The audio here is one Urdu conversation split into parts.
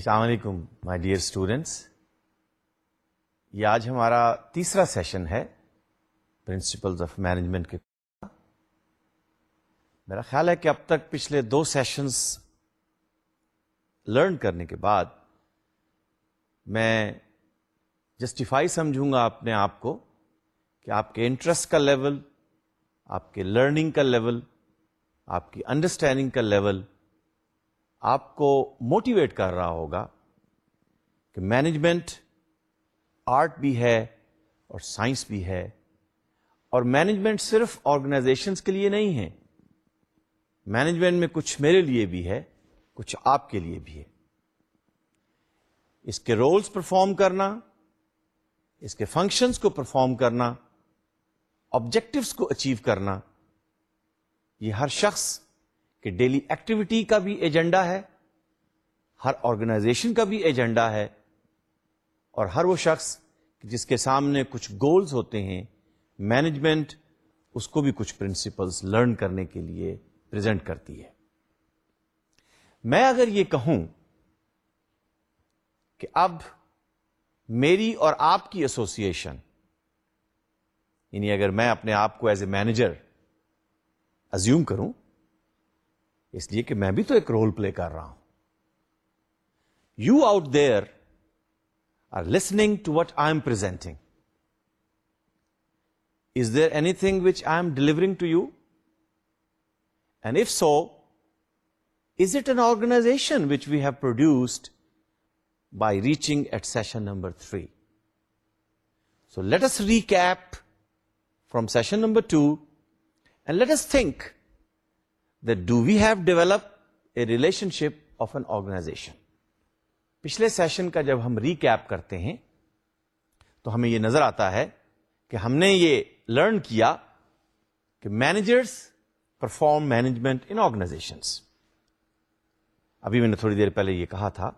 السلام علیکم مائی ڈیئر اسٹوڈینٹس یہ آج ہمارا تیسرا سیشن ہے پرنسپلز آف مینجمنٹ کے میرا خیال ہے کہ اب تک پچھلے دو سیشنس لرن کرنے کے بعد میں جسٹیفائی سمجھوں گا اپنے آپ کو کہ آپ کے انٹرسٹ کا لیول آپ کے لرننگ کا لیول آپ کی انڈرسٹینڈنگ کا لیول آپ کو موٹیویٹ کر رہا ہوگا کہ مینجمنٹ آرٹ بھی ہے اور سائنس بھی ہے اور مینجمنٹ صرف آرگنائزیشنس کے لیے نہیں ہے مینجمنٹ میں کچھ میرے لیے بھی ہے کچھ آپ کے لیے بھی ہے اس کے رولز پرفارم کرنا اس کے فنکشنز کو پرفارم کرنا آبجیکٹوس کو اچیو کرنا یہ ہر شخص کہ ڈیلی ایکٹیویٹی کا بھی ایجنڈا ہے ہر آرگنائزیشن کا بھی ایجنڈا ہے اور ہر وہ شخص جس کے سامنے کچھ گولز ہوتے ہیں مینجمنٹ اس کو بھی کچھ پرنسپلز لرن کرنے کے لیے پریزنٹ کرتی ہے میں اگر یہ کہوں کہ اب میری اور آپ کی ایسوسی ایشن یعنی اگر میں اپنے آپ کو ایز اے مینیجر ازیوم کروں اس لیے کہ میں بھی تو ایک رول پلے کر رہا ہوں you out there are listening to what I am presenting is there anything which I am delivering to you and if so is it an organization which we have produced by reaching at session number three so let's recap from session number two and let's think do we have develop a relationship of an organization پچھلے سیشن کا جب ہم ریکیپ کرتے ہیں تو ہمیں یہ نظر آتا ہے کہ ہم نے یہ لرن کیا کہ managers perform management in organization ابھی میں نے تھوڑی دیر پہلے یہ کہا تھا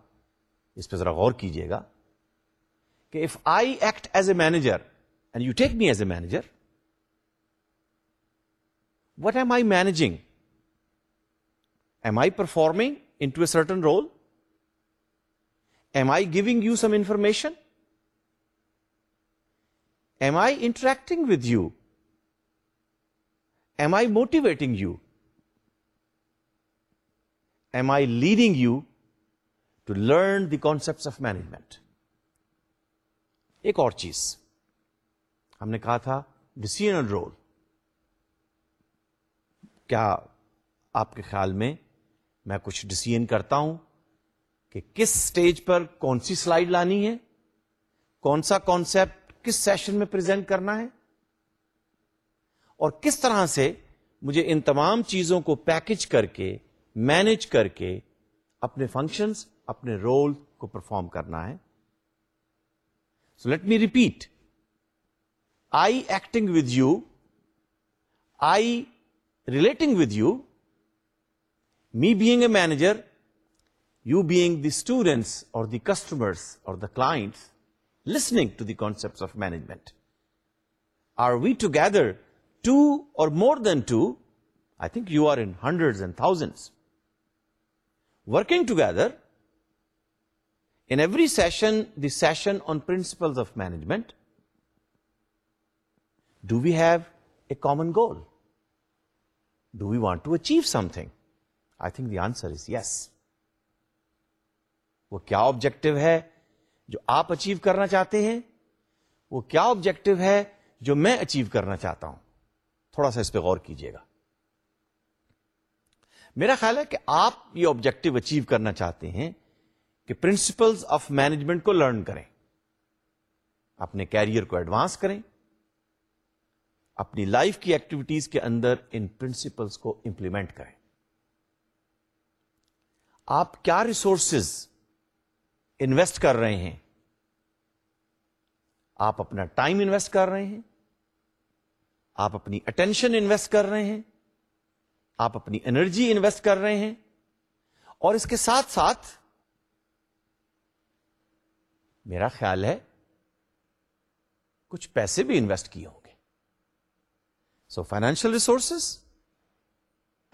اس پہ ذرا غور کیجیے گا کہ if I act as a manager and you take me as a manager what am I managing am I performing in to a certain role am I giving you some information am I interacting with you am I motivating you am I leading you to learn the concept of management ایک اور چیز ہم نے کہا تھا ڈسی رول کیا آپ کے خیال میں میں کچھ ڈسیزن کرتا ہوں کہ کس سٹیج پر کون سی سلائڈ لانی ہے کون سا کانسیپٹ کس سیشن میں پریزنٹ کرنا ہے اور کس طرح سے مجھے ان تمام چیزوں کو پیکج کر کے مینج کر کے اپنے فنکشنز اپنے رول کو پرفارم کرنا ہے so let me repeat I acting with you I relating with you Me being a manager, you being the students or the customers or the clients, listening to the concepts of management. Are we together two or more than two? I think you are in hundreds and thousands. Working together, in every session, the session on principles of management, do we have a common goal? Do we want to achieve something? Think the answer is yes وہ کیا آبجیکٹو ہے جو آپ اچیو کرنا چاہتے ہیں وہ کیا آبجیکٹو ہے جو میں اچیو کرنا چاہتا ہوں تھوڑا سا اس پہ غور کیجیے گا میرا خیال ہے کہ آپ یہ آبجیکٹو اچیو کرنا چاہتے ہیں کہ پرنسپلس آف مینجمنٹ کو لرن کریں اپنے کیریئر کو ایڈوانس کریں اپنی لائف کی ایکٹیویٹیز کے اندر ان پرنسپلس کو امپلیمنٹ کریں آپ کیا ریسورسز انویسٹ کر رہے ہیں آپ اپنا ٹائم انویسٹ کر رہے ہیں آپ اپنی اٹینشن انویسٹ کر رہے ہیں آپ اپنی انرجی انویسٹ کر رہے ہیں اور اس کے ساتھ ساتھ میرا خیال ہے کچھ پیسے بھی انویسٹ کیے ہوں گے so financial resources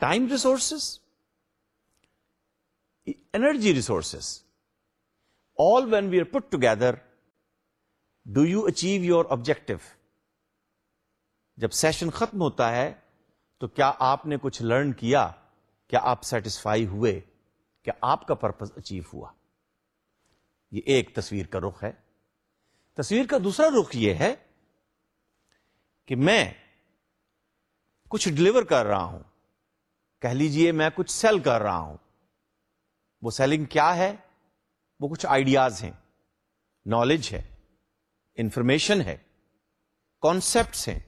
time resources energy resources all when we are put together, do do you achieve your objective جب سیشن ختم ہوتا ہے تو کیا آپ نے کچھ لرن کیا کیا آپ سیٹسفائی ہوئے کیا آپ کا پرپز اچیو ہوا یہ ایک تصویر کا رخ ہے تصویر کا دوسرا رخ یہ ہے کہ میں کچھ ڈلیور کر رہا ہوں کہہ لیجئے میں کچھ سیل کر رہا ہوں وہ سیلنگ کیا ہے وہ کچھ آئیڈیاز ہیں نالج ہے انفارمیشن ہے کانسیپٹس ہیں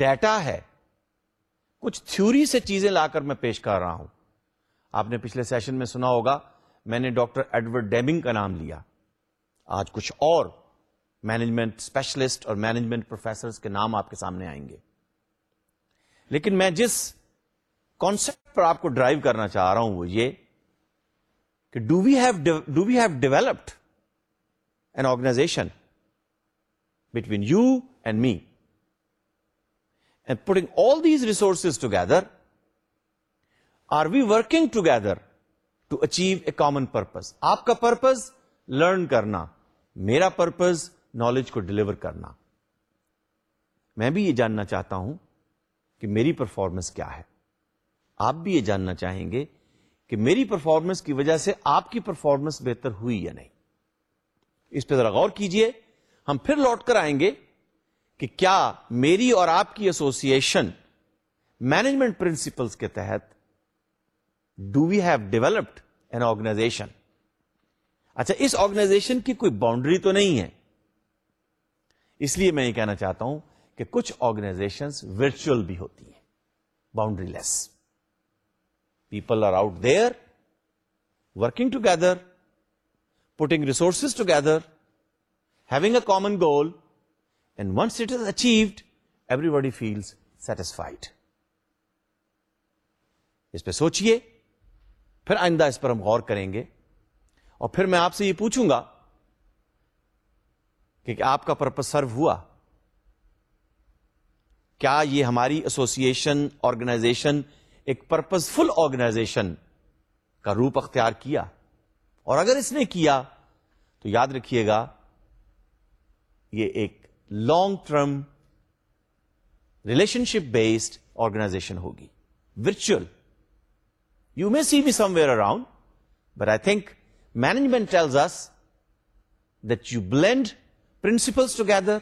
ڈیٹا ہے کچھ تھیوری سے چیزیں لا کر میں پیش کر رہا ہوں آپ نے پچھلے سیشن میں سنا ہوگا میں نے ڈاکٹر ایڈورڈ ڈیمنگ کا نام لیا آج کچھ اور مینجمنٹ اسپیشلسٹ اور مینجمنٹ پروفیسر کے نام آپ کے سامنے آئیں گے لیکن میں جس کانسپٹ پر آپ کو ڈرائیو کرنا چاہ رہا ہوں وہ یہ کہ do we have do we have developed an organization between you and me and putting all these resources together are we working together to achieve a common purpose آپ کا پرپز لرن کرنا میرا پرپز نالج کو ڈلیور کرنا میں بھی یہ جاننا چاہتا ہوں کہ میری پرفارمنس کیا ہے آپ بھی یہ جاننا چاہیں گے کہ میری پرفارمنس کی وجہ سے آپ کی پرفارمنس بہتر ہوئی یا نہیں اس پہ ذرا غور کیجئے ہم پھر لوٹ کر آئیں گے کہ کیا میری اور آپ کی ایسوسیشن مینجمنٹ پرنسپلس کے تحت do we have developed an organization اچھا اس آرگنائزیشن کی کوئی باؤنڈری تو نہیں ہے اس لیے میں یہ کہنا چاہتا ہوں کہ کچھ آرگنائزیشن ورچوئل بھی ہوتی ہیں boundaryless people are out there working together putting resources together having a common goal and once it is achieved everybody feels satisfied اس پہ سوچئے پھر آئندہ اس پر ہم غور کریں گے اور پھر میں آپ سے یہ پوچھوں گا کہ آپ کا پرپز سرو ہوا کیا یہ ہماری ایسوسیشن آرگنائزیشن ایک پرپز فل آرگنائزیشن کا روپ اختیار کیا اور اگر اس نے کیا تو یاد رکھیے گا یہ ایک long term relationship based organization ہوگی virtual you may see be somewhere around but I think management tells us that you blend principles together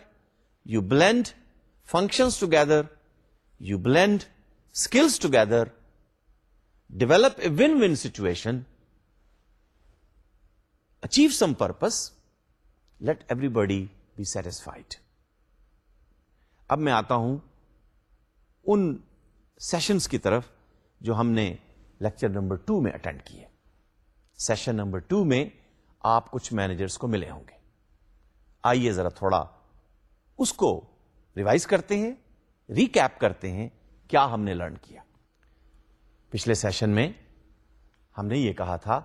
you blend functions together you blend skills together, develop a one one situation achieve some purpose, let everybody be satisfied اب میں آتا ہوں ان سیشنس کی طرف جو ہم نے لیکچر نمبر ٹو میں اٹینڈ کیے سیشن نمبر ٹو میں آپ کچھ مینیجرس کو ملے ہوں گے آئیے ذرا تھوڑا اس کو ریوائز کرتے ہیں ریکیپ کرتے ہیں کیا ہم نے لرن کیا پچھلے سیشن میں ہم نے یہ کہا تھا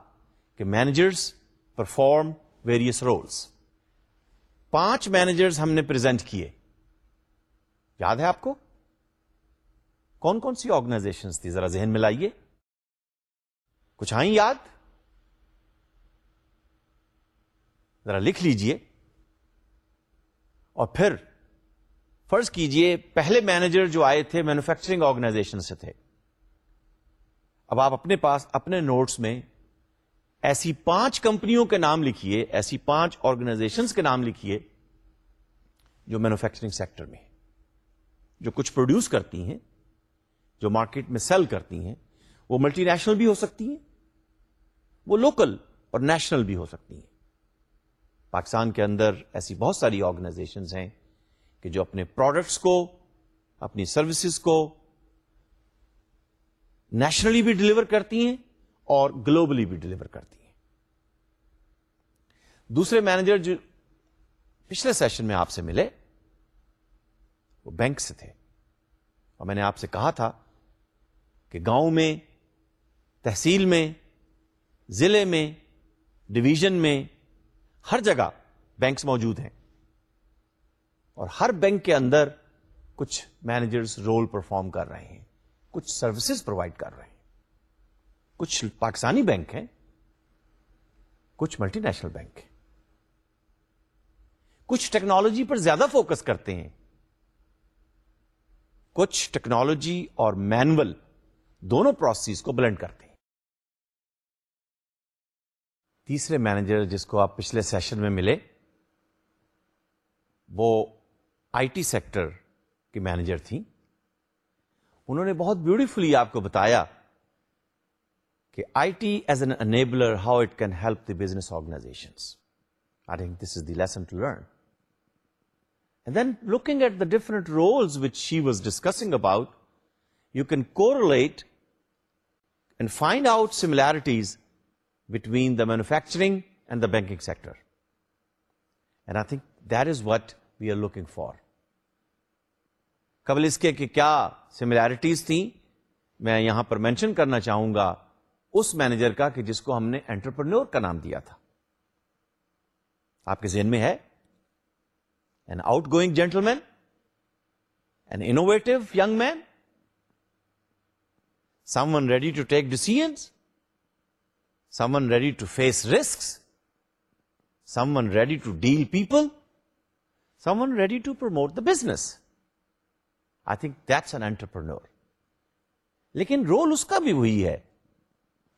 کہ مینیجرس پرفارم ویریس رولس پانچ مینیجرز ہم نے پرزینٹ کیے یاد ہے آپ کو کون کون سی آرگنائزیشن تھی ذرا ذہن میں لائیے کچھ آئیں یاد ذرا لکھ لیجئے اور پھر فرض کیجئے پہلے مینیجر جو آئے تھے مینوفیکچرنگ آرگنائزیشن سے تھے اب آپ اپنے پاس اپنے نوٹس میں ایسی پانچ کمپنیوں کے نام لکھیے ایسی پانچ آرگنائزیشن کے نام لکھیے جو مینوفیکچرنگ سیکٹر میں جو کچھ پروڈیوس کرتی ہیں جو مارکیٹ میں سیل کرتی ہیں وہ ملٹی نیشنل بھی ہو سکتی ہیں وہ لوکل اور نیشنل بھی ہو سکتی ہیں پاکستان کے اندر ایسی بہت ساری آرگنائزیشنز ہیں کہ جو اپنے پروڈکٹس کو اپنی سروسز کو نیشنلی بھی ڈلیور کرتی ہیں اور گلوبلی بھی ڈلیور کرتی ہیں دوسرے مینیجر جو پچھلے سیشن میں آپ سے ملے وہ بینک سے تھے اور میں نے آپ سے کہا تھا کہ گاؤں میں تحصیل میں ضلع میں ڈویژن میں ہر جگہ بینکس موجود ہیں اور ہر بینک کے اندر کچھ مینیجرز رول پرفارم کر رہے ہیں کچھ سروسز پرووائڈ کر رہے ہیں کچھ پاکستانی بینک ہیں کچھ ملٹی نیشنل بینک ہیں کچھ ٹیکنالوجی پر زیادہ فوکس کرتے ہیں کچھ ٹیکنالوجی اور مینول دونوں پروسیس کو بلینڈ کرتے ہیں تیسرے مینیجر جس کو آپ پچھلے سیشن میں ملے وہ آئی ٹی سیکٹر کی مینیجر تھیں انہوں نے بہت بیوٹیفلی آپ کو بتایا کہ I T as an enabler how it can help the business organization I think this is the lesson to learn then looking at the different roles which she was discussing about you can quote and find out similarities between the manufacturing and the banking sector and I think that is what we are looking for قبل اس کے کہ کیا سملیرٹیز تھیں میں یہاں پر مینشن کرنا چاہوں گا اس مینیجر کا کہ جس کو ہم نے انٹرپرنور کا نام دیا تھا آپ کے ذہن میں ہے an outgoing gentleman an innovative young man someone ready to take decisions someone ready to face risk someone ready to deal people someone ready to promote the business I think that's an entrepreneur لیکن رول اس کا بھی وہی ہے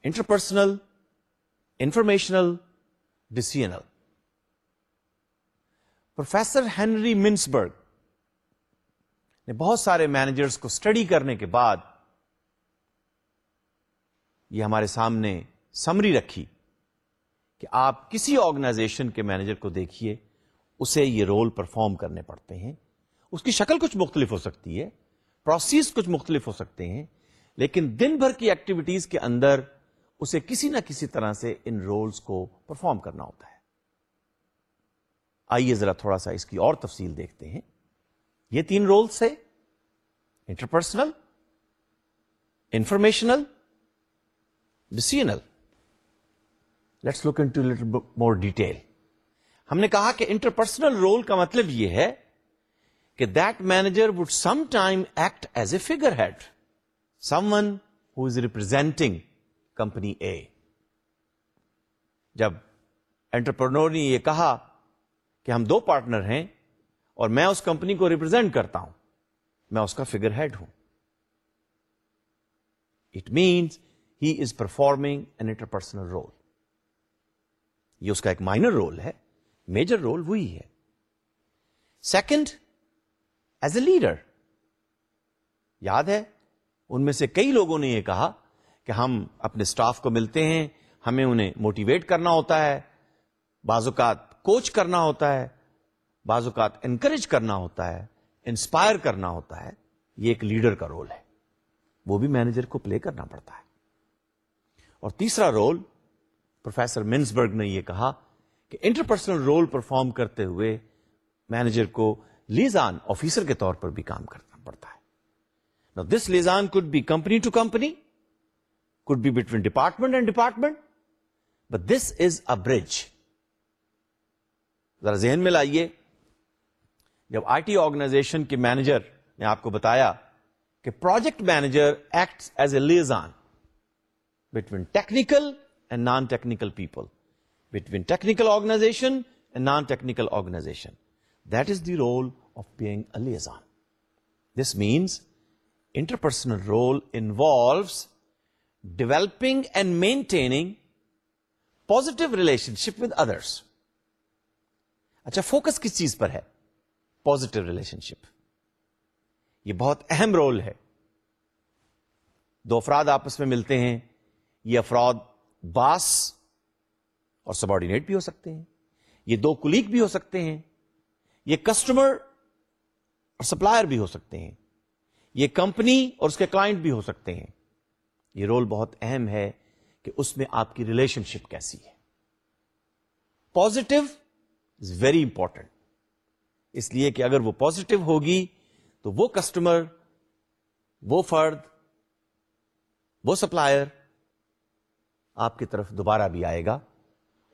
interpersonal informational decisional professor Henry Mintzberg نے بہت سارے مینیجرس کو اسٹڈی کرنے کے بعد یہ ہمارے سامنے سمری رکھی کہ آپ کسی آرگنائزیشن کے مینیجر کو دیکھیے اسے یہ رول پرفارم کرنے پڑتے ہیں اس کی شکل کچھ مختلف ہو سکتی ہے پروسیس کچھ مختلف ہو سکتے ہیں لیکن دن بھر کی ایکٹیویٹیز کے اندر اسے کسی نہ کسی طرح سے ان رولز کو پرفارم کرنا ہوتا ہے آئیے ذرا تھوڑا سا اس کی اور تفصیل دیکھتے ہیں یہ تین رولس ہے interpersonal informational decisional let's look into little more detail ہم نے کہا کہ انٹرپرسنل رول کا مطلب یہ ہے کہ that manager would some time act as a figure head someone who is representing company اے جب انٹرپرنور نے یہ کہا کہ ہم دو پارٹنر ہیں اور میں اس کمپنی کو ریپرزینٹ کرتا ہوں میں اس کا فیگر ہیڈ ہوں it means he is performing an interpersonal role یہ اس کا ایک مائنر رول ہے میجر رول وہی ہے سیکنڈ ایز اے لیڈر یاد ہے ان میں سے کئی لوگوں نے یہ کہا کہ ہم اپنے اسٹاف کو ملتے ہیں ہمیں انہیں موٹیویٹ کرنا ہوتا ہے بعض اوقات کوچ کرنا ہوتا ہے بعض اوقات انکریج کرنا ہوتا ہے انسپائر کرنا ہوتا ہے یہ ایک لیڈر کا رول ہے وہ بھی مینیجر کو پلے کرنا پڑتا ہے اور تیسرا رول پروفیسر منسبرگ نے یہ کہا کہ انٹرپرسنل رول پرفارم کرتے ہوئے مینیجر کو لیزان آفیسر کے طور پر بھی کام کرنا پڑتا ہے this liaison could be company to company could be between department and department but this is a bridge ذرا ذہن میں لائیے جب آئی ٹی آرگنائزیشن کے مینیجر نے آپ کو بتایا کہ project manager act as a liaison between technical and non technical people technical organization and non technical organization that is the role of being a liaison this means interpersonal role involves developing and maintaining positive relationship with others اچھا فوکس کس چیز پر ہے پوزیٹو ریلیشن شپ یہ بہت اہم رول ہے دو افراد آپس میں ملتے ہیں یہ افراد باس اور سبارڈینیٹ بھی ہو سکتے ہیں یہ دو کلیگ بھی ہو سکتے ہیں یہ کسٹمر اور سپلائر بھی ہو سکتے ہیں یہ کمپنی اور اس کے کلائنٹ بھی ہو سکتے ہیں یہ رول بہت اہم ہے کہ اس میں آپ کی ریلیشن شپ کیسی ہے پازیٹو از ویری امپورٹنٹ اس لیے کہ اگر وہ پازیٹو ہوگی تو وہ کسٹمر وہ فرد وہ سپلائر آپ کی طرف دوبارہ بھی آئے گا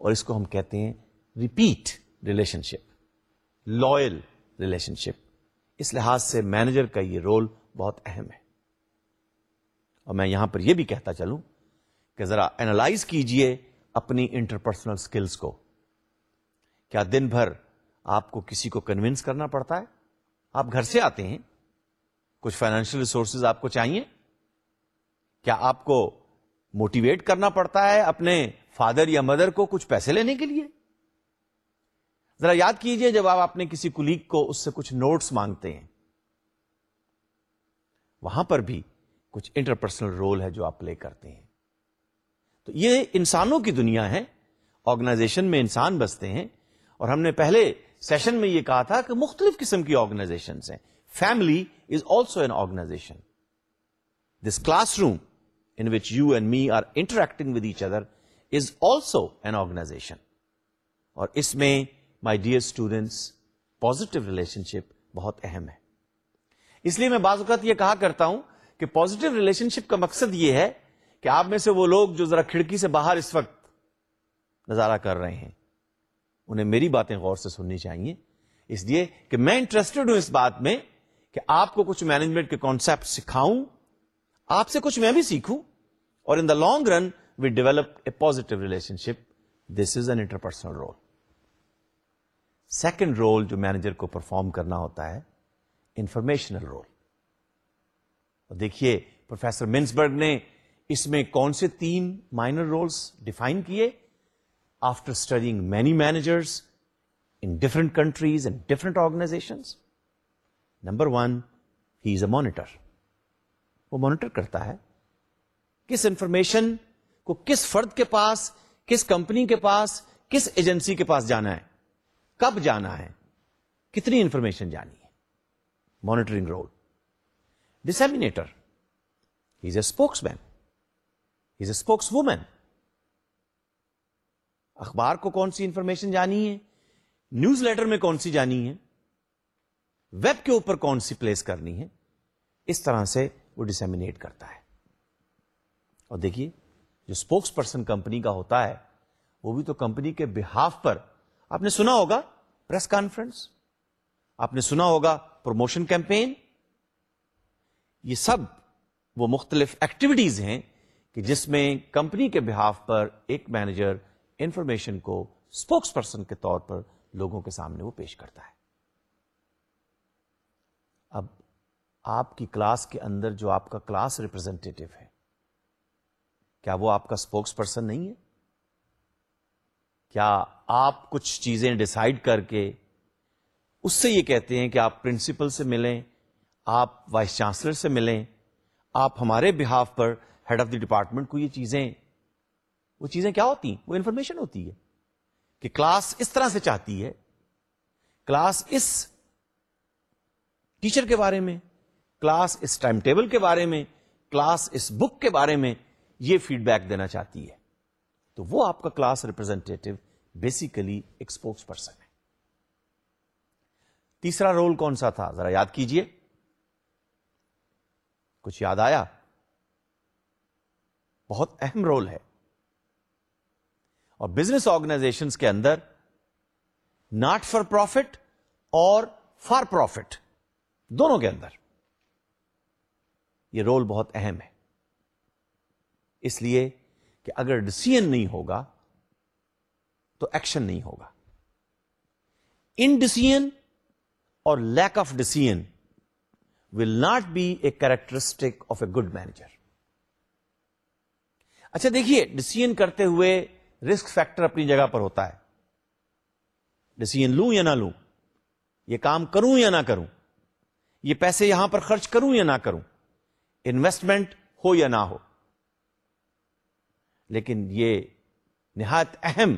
اور اس کو ہم کہتے ہیں repeat relationship loyal relationship اس لحاظ سے مینیجر کا یہ رول بہت اہم ہے اور میں یہاں پر یہ بھی کہتا چلوں کہ ذرا اینالائز کیجئے اپنی انٹرپرسنل اسکلس کو کیا دن بھر آپ کو کسی کو کنوینس کرنا پڑتا ہے آپ گھر سے آتے ہیں کچھ فائنینشیل ریسورسز آپ کو چاہیے کیا آپ کو موٹیویٹ کرنا پڑتا ہے اپنے فادر یا مدر کو کچھ پیسے لینے کے لیے ذرا یاد کیجئے جب آپ اپنے کسی کلیگ کو اس سے کچھ نوٹس مانگتے ہیں وہاں پر بھی کچھ انٹرپرسنل رول ہے جو آپ پلے کرتے ہیں تو یہ انسانوں کی دنیا ہے آرگنائزیشن میں انسان بستے ہیں اور ہم نے پہلے سیشن میں یہ کہا تھا کہ مختلف قسم کی آرگنائزیشن ہیں family is also an organization this classroom in which you and me are interacting with each other اس میں my dear students positive relationship بہت اہم ہے اس لیے میں بعض اوقات یہ کہا کرتا ہوں کہ پازیٹو ریلیشن شپ کا مقصد یہ ہے کہ آپ میں سے وہ لوگ جو ذرا کھڑکی سے باہر اس وقت نظارہ کر رہے ہیں انہیں میری باتیں غور سے سننی چاہیے اس لیے کہ میں انٹرسٹڈ ہوں اس بات میں کہ آپ کو کچھ مینجمنٹ کے کانسپٹ سکھاؤں آپ سے کچھ میں بھی سیکھوں اور in the long run we develop a positive relationship this is an interpersonal role second role جو مینیجر کو پرفارم کرنا ہوتا ہے انفارمیشنل رول دیکھیے پروفیسر منسبرگ نے اس میں کون سے تین مائنر رولس ڈیفائن کیے after studying many managers in different countries and different organization number one he is a monitor وہ مانیٹر کرتا ہے کس انفارمیشن کو کس فرد کے پاس کس کمپنی کے پاس کس ایجنسی کے پاس جانا ہے کب جانا ہے کتنی انفارمیشن جانی ہے monitoring role disseminator is a spokesman a woman اخبار کو کون سی انفارمیشن جانی ہے نیوز لیٹر میں کون سی جانی ہے ویب کے اوپر کون سی پلیس کرنی ہے اس طرح سے وہ ڈسمنیٹ کرتا ہے اور دیکھیے جو اسپوکس پرسن کمپنی کا ہوتا ہے وہ بھی تو کمپنی کے بہاف پر آپ نے سنا ہوگا پریس کانفرنس آپ نے سنا ہوگا پروموشن کیمپین یہ سب وہ مختلف ایکٹیویٹیز ہیں کہ جس میں کمپنی کے بہاف پر ایک مینیجر انفارمیشن کو اسپوکس پرسن کے طور پر لوگوں کے سامنے وہ پیش کرتا ہے اب آپ کی کلاس کے اندر جو آپ کا کلاس ریپرزینٹیو ہے کیا وہ آپ کا اسپوکس پرسن نہیں ہے کیا آپ کچھ چیزیں ڈسائڈ کر کے اس سے یہ کہتے ہیں کہ آپ پرنسپل سے ملیں آپ وائس چانسلر سے ملیں آپ ہمارے بہاف پر ہیڈ آف دی ڈپارٹمنٹ کو یہ چیزیں وہ چیزیں کیا ہوتی ہیں وہ انفارمیشن ہوتی ہے کہ کلاس اس طرح سے چاہتی ہے کلاس اس ٹیچر کے بارے میں کلاس اس ٹائم ٹیبل کے بارے میں کلاس اس بک کے بارے میں یہ فیڈ بیک دینا چاہتی ہے تو وہ آپ کا کلاس ریپرزینٹیو بیسیکلی ایک اسپوکس پرسن ہے تیسرا رول کون سا تھا ذرا یاد کیجئے کچھ یاد آیا بہت اہم رول ہے اور بزنس آرگنائزیشن کے اندر ناٹ فار پروفٹ اور فار پروفٹ دونوں کے اندر یہ رول بہت اہم ہے اس لیے کہ اگر ڈسیزن نہیں ہوگا تو ایکشن نہیں ہوگا ان ڈسیزن اور lack of decision will not be a characteristic of a good manager اچھا دیکھیے ڈسیزن کرتے ہوئے رسک فیکٹر اپنی جگہ پر ہوتا ہے ڈسیزن لوں یا نہ لوں یہ کام کروں یا نہ کروں یہ پیسے یہاں پر خرچ کروں یا نہ کروں انویسٹمنٹ ہو یا نہ ہو لیکن یہ نہایت اہم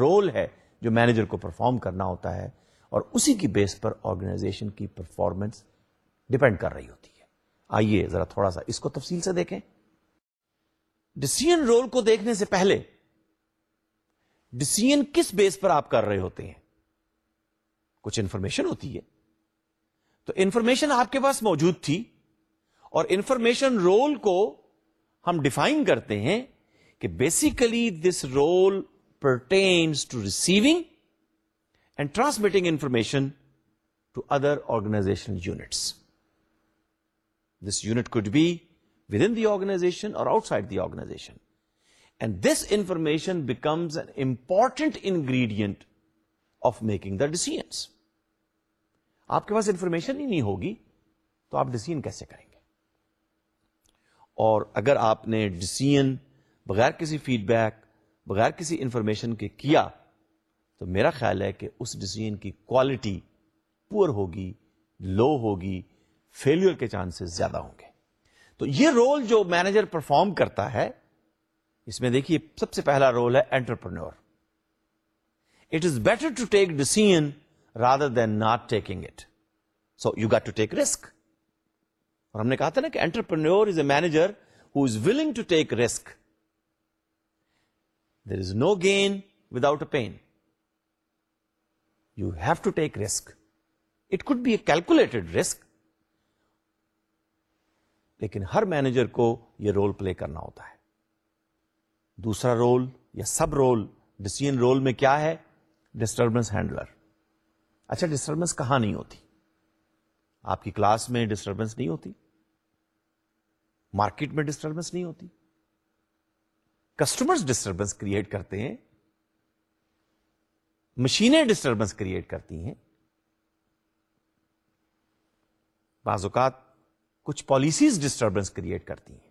رول ہے جو مینیجر کو پرفارم کرنا ہوتا ہے اور اسی کی بیس پر آرگنائزیشن کی پرفارمنس ڈپینڈ کر رہی ہوتی ہے آئیے ذرا تھوڑا سا اس کو تفصیل سے دیکھیں ڈسیزن رول کو دیکھنے سے پہلے ڈسیزن کس بیس پر آپ کر رہے ہوتے ہیں کچھ انفارمیشن ہوتی ہے تو انفارمیشن آپ کے پاس موجود تھی اور انفارمیشن رول کو ہم ڈیفائن کرتے ہیں کہ basically this role pertains to receiving and transmitting information to other organization units this unit could be within the organization or outside the organization and this information becomes an important ingredient of making the decisions آپ کے پاس انفارمیشن ہی نہیں ہوگی تو آپ ڈسیجن کیسے کریں گے اور اگر آپ نے ڈسیژ بغیر کسی فیڈ بیک بغیر کسی انفارمیشن کے کیا تو میرا خیال ہے کہ اس ڈسیزن کی کوالٹی پور ہوگی لو ہوگی فیلئر کے چانسز زیادہ ہوں گے تو یہ رول جو مینیجر پرفارم کرتا ہے اس میں دیکھیے سب سے پہلا رول ہے entrepreneur it is better to take decision rather than not taking it so you get to take risk اور ہم نے کہا تھا نا کہ entrepreneur is a manager who is willing to take risk there is no gain without a pain you have to take risk it could be a calculated risk لیکن ہر مینیجر کو یہ رول پلے کرنا ہوتا ہے دوسرا رول یا سب رول ڈسیزن رول میں کیا ہے ڈسٹربنس ہینڈلر اچھا ڈسٹربنس کہاں نہیں ہوتی آپ کی کلاس میں ڈسٹربنس نہیں ہوتی مارکیٹ میں ڈسٹربنس نہیں ہوتی کسٹمرز ڈسٹربنس کریٹ کرتے ہیں مشینیں ڈسٹربنس کریٹ کرتی ہیں بعض اوقات کچھ پالیسیز ڈسٹربینس کریٹ کرتی ہیں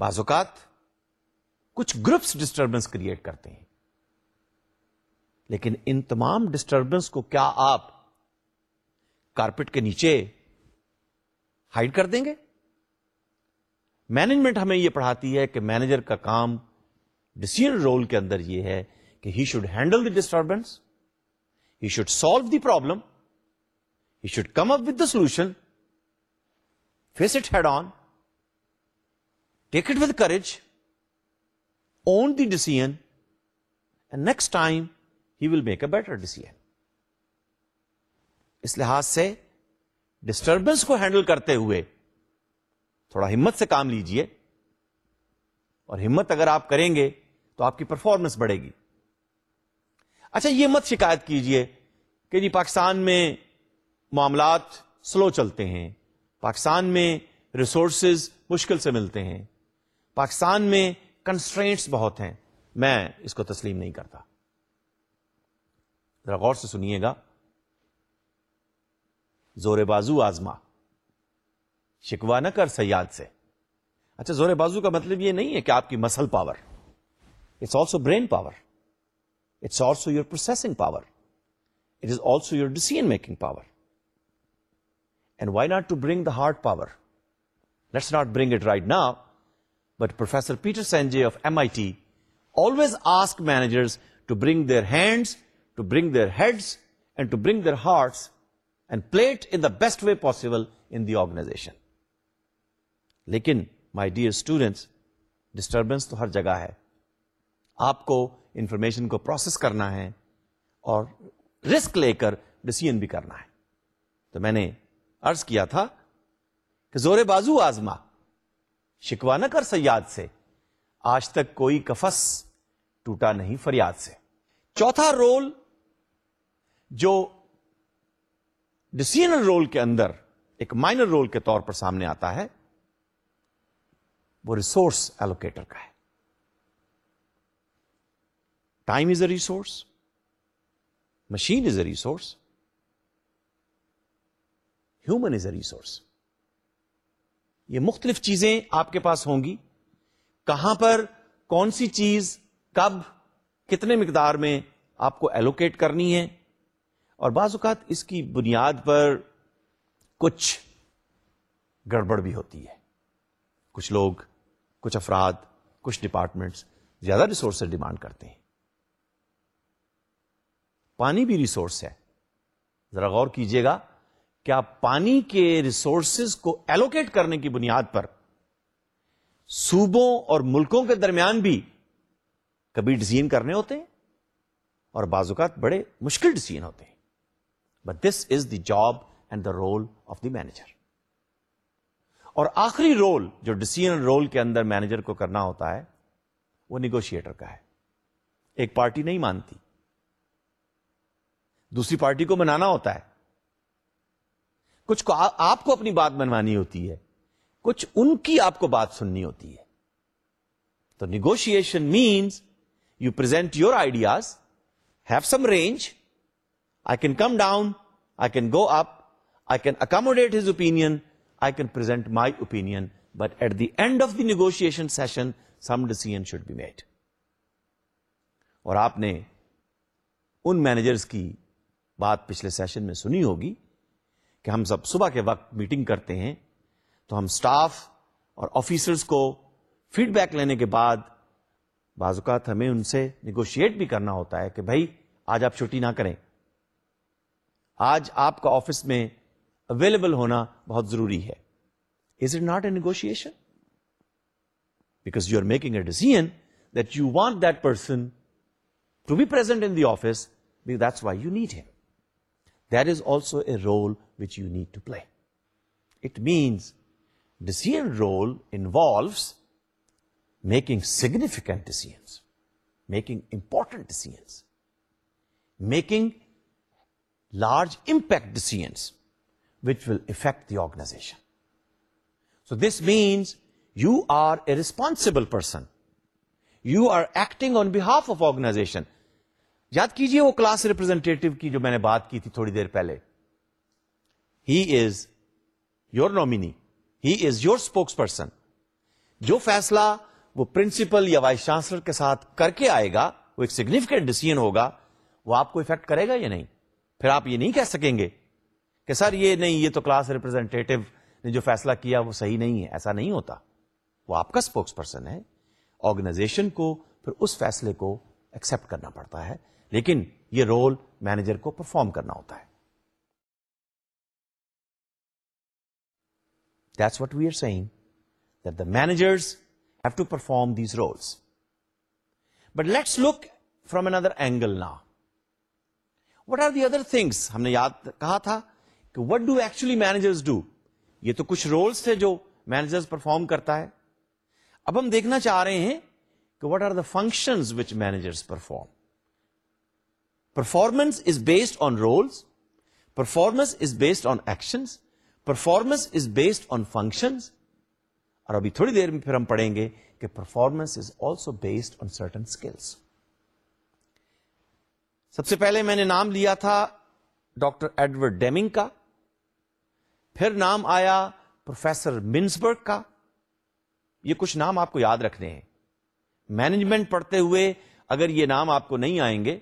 بعض اوقات کچھ گروپس ڈسٹربینس کریٹ کرتے ہیں لیکن ان تمام ڈسٹربینس کو کیا آپ کارپیٹ کے نیچے ہائڈ کر دیں گے مینجمنٹ ہمیں یہ پڑھاتی ہے کہ مینیجر کا کام ڈسیزن رول کے اندر یہ ہے کہ he should handle the disturbance he should solve the problem he should come up with the solution face it head on take it with courage on the decision and next time he will make a better decision اس لحاظ سے ڈسٹربینس کو ہینڈل کرتے ہوئے تھوڑا ہمت سے کام لیجئے اور ہمت اگر آپ کریں گے تو آپ کی پرفارمنس بڑھے گی اچھا یہ مت شکایت کیجئے کہ جی پاکستان میں معاملات سلو چلتے ہیں پاکستان میں ریسورسز مشکل سے ملتے ہیں پاکستان میں کنسٹرینٹس بہت ہیں میں اس کو تسلیم نہیں کرتا ذرا غور سے سنیے گا زور بازو آزما شکوا نہ کر سیاد سے اچھا زور بازو کا مطلب یہ نہیں ہے کہ آپ کی muscle power it's also brain power it's also your processing power it is also your decision making power and why not to bring the heart power let's not bring it right now but professor Peter Senge of M I T always ask manager hands to bring their heads and to bring their hearts and plate in the best way possible in the organization لیکن مائی ڈیئر اسٹوڈینٹس ڈسٹربینس تو ہر جگہ ہے آپ کو انفارمیشن کو پروسیس کرنا ہے اور رسک لے کر ڈسیزن بھی کرنا ہے تو میں نے ارض کیا تھا کہ زور بازو آزما شکوا نہ کر سیاد سے آج تک کوئی کفس ٹوٹا نہیں فریاد سے چوتھا رول جو ڈسیزنل رول کے اندر ایک مائنر رول کے طور پر سامنے آتا ہے وہ ریسورس ایلوکیٹر کا ہے time is a resource machine is a resource human is a resource یہ مختلف چیزیں آپ کے پاس ہوں گی کہاں پر کون سی چیز کب کتنے مقدار میں آپ کو ایلوکیٹ کرنی ہے اور بعض اوقات اس کی بنیاد پر کچھ گڑبڑ بھی ہوتی ہے کچھ لوگ کچھ افراد کچھ ڈپارٹمنٹس زیادہ ریسورسز ڈیمانڈ کرتے ہیں پانی بھی ریسورس ہے ذرا غور کیجیے گا کیا پانی کے ریسورسز کو ایلوکیٹ کرنے کی بنیاد پر صوبوں اور ملکوں کے درمیان بھی کبھی ڈسیزن کرنے ہوتے ہیں اور بعض اوقات بڑے مشکل ڈسیزن ہوتے ہیں but this is the job and the role of the manager اور آخری رول جو ڈسیزن رول کے اندر مینیجر کو کرنا ہوتا ہے وہ نیگوشیٹر کا ہے ایک پارٹی نہیں مانتی دوسری پارٹی کو منانا ہوتا ہے کچھ کو آپ کو اپنی بات منوانی ہوتی ہے کچھ ان کی آپ کو بات سننی ہوتی ہے تو negotiation means you present your ideas have some range I can come down I can go up I can accommodate his opinion present my opinion, but at the end of the negotiation session some decision should be made اور آپ نے ان مینیجرس کی بات پچھلے سیشن میں سنی ہوگی کہ ہم سب صبح کے وقت میٹنگ کرتے ہیں تو ہم سٹاف اور آفیسرس کو فیڈ بیک لینے کے بعد بعض اوقات ہمیں ان سے نیگوشیٹ بھی کرنا ہوتا ہے کہ بھائی آج آپ چھٹی نہ کریں آج آپ کا آفس میں اویلیبل ہونا بہت ضروری ہے is it not a negotiation because you are making a decision that you want that person to be present in the office that's why you need net that is also a role which you need to play it means decision role involves making significant decision making important decision making large impact decision affect the organization so this means you are a responsible person you are acting on behalf of organization یاد کیجیے وہ کلاس ریپرزینٹیو کی جو میں نے بات کی تھی تھوڑی دیر پہلے he is your nominee he is your spokesperson جو فیصلہ وہ پرنسپل یا وائس چانسلر کے ساتھ کر کے آئے گا وہ ایک سگنیفیکینٹ ڈیسیژ ہوگا وہ آپ کو افیکٹ کرے گا یا نہیں پھر آپ یہ نہیں کہہ سکیں گے کہ سر یہ نہیں یہ تو کلاس ریپرزینٹیو نے جو فیصلہ کیا وہ صحیح نہیں ہے ایسا نہیں ہوتا وہ آپ کا اسپوکس پرسن ہے آرگنائزیشن کو پھر اس فیصلے کو ایکسپٹ کرنا پڑتا ہے لیکن یہ رول مینیجر کو پرفارم کرنا ہوتا ہے that's what we are the the have to perform these roles but let's look from another angle نا what are the other things ہم نے یاد کہا تھا کہ what do actually managers do یہ تو کچھ رولس تھے جو مینیجرز پرفارم کرتا ہے اب ہم دیکھنا چاہ رہے ہیں کہ what are the which perform performance is based on roles performance is based on action performance is based on function اور ابھی تھوڑی دیر میں پھر ہم پڑھیں گے کہ performance is also based on certain skills سب سے پہلے میں نے نام لیا تھا ڈاکٹر ایڈورڈ ڈیمنگ کا پھر نام آیا پروفیسر منسبرگ کا یہ کچھ نام آپ کو یاد رکھنے ہیں مینجمنٹ پڑھتے ہوئے اگر یہ نام آپ کو نہیں آئیں گے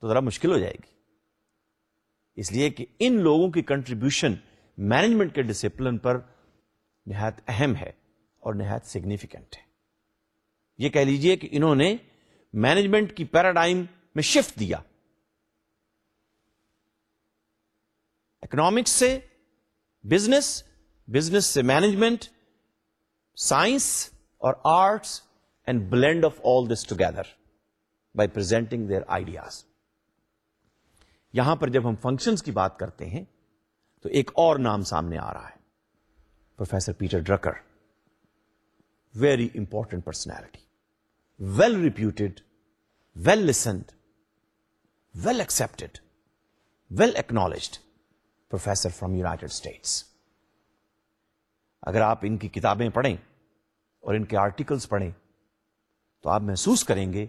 تو ذرا مشکل ہو جائے گی اس لیے کہ ان لوگوں کی کنٹریبیوشن مینجمنٹ کے ڈسپلن پر نہایت اہم ہے اور نہایت سگنیفیکینٹ ہے یہ کہہ لیجئے کہ انہوں نے مینجمنٹ کی پیراڈائم میں شفٹ دیا اکنامکس سے بزنس بزنس سے مینجمنٹ سائنس اور arts and blend of all this together by presenting their ideas یہاں پر جب ہم فنکشنز کی بات کرتے ہیں تو ایک اور نام سامنے آ رہا ہے professor Peter Drucker very important personality well reputed well listened well accepted well acknowledged professor from United States اگر آپ ان کی کتابیں پڑھیں اور ان کے آرٹیکلس پڑھیں تو آپ محسوس کریں گے